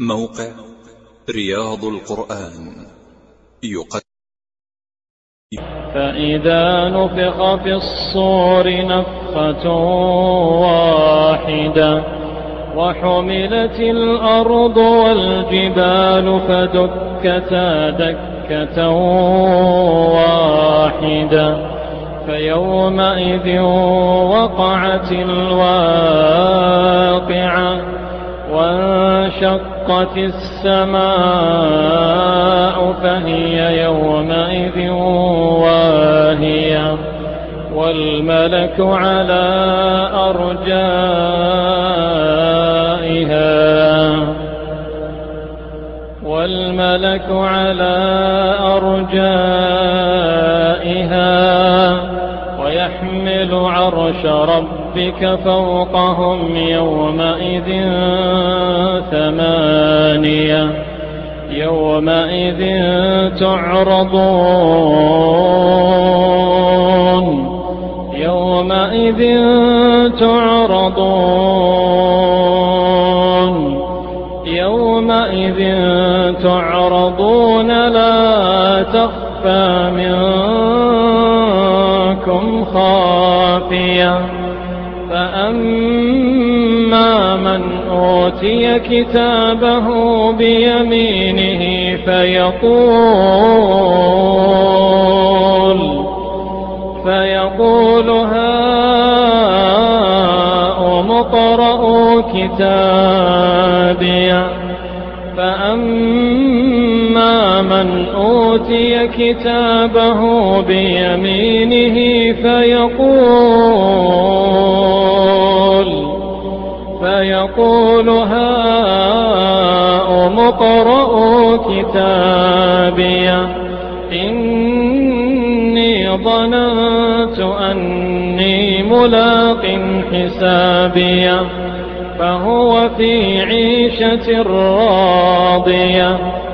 موقع رياض القرآن. يقدم. فإذا نفخ في الصور نفخة واحدة وحملت الأرض والجبال فدكتا دكة واحدة فيومئذ وقعت الواقعة وانشقت السماء فهي يومئذ واهية والملك على أرجائها والملك على أرجائها ويحمل عرش ربك فوقهم يومئذ ثمانية يومئذ تعرضون يومئذ تعرضون يومئذ تعرضون لا تخفى منكم خافية فأما من أوتي كتابه بيمينه فيقول فيقول هاؤم اقرءوا كتابيه فأما من أوتي كتابه بيمينه فيقول فيقول هاؤم اقرءوا كتابيه إني ظننت أني ملاق حسابيه فهو في عيشة راضية.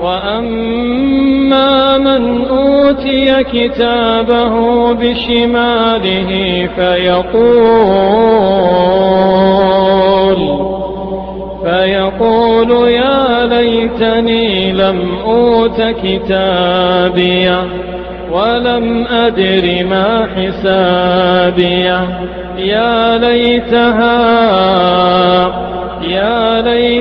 وأما من أوتي كتابه بشماله فيقول فيقول يا ليتني لم أوت كتابيه ولم أدر ما حسابيه يا ليتها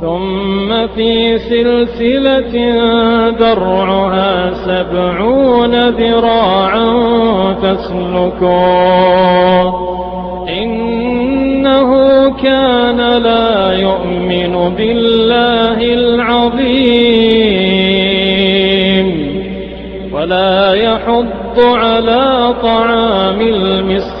ثم في سلسلة درعها سبعون ذراعا فاسلكوه إنه كان لا يؤمن بالله العظيم. ولا يحض على طعام المسكين.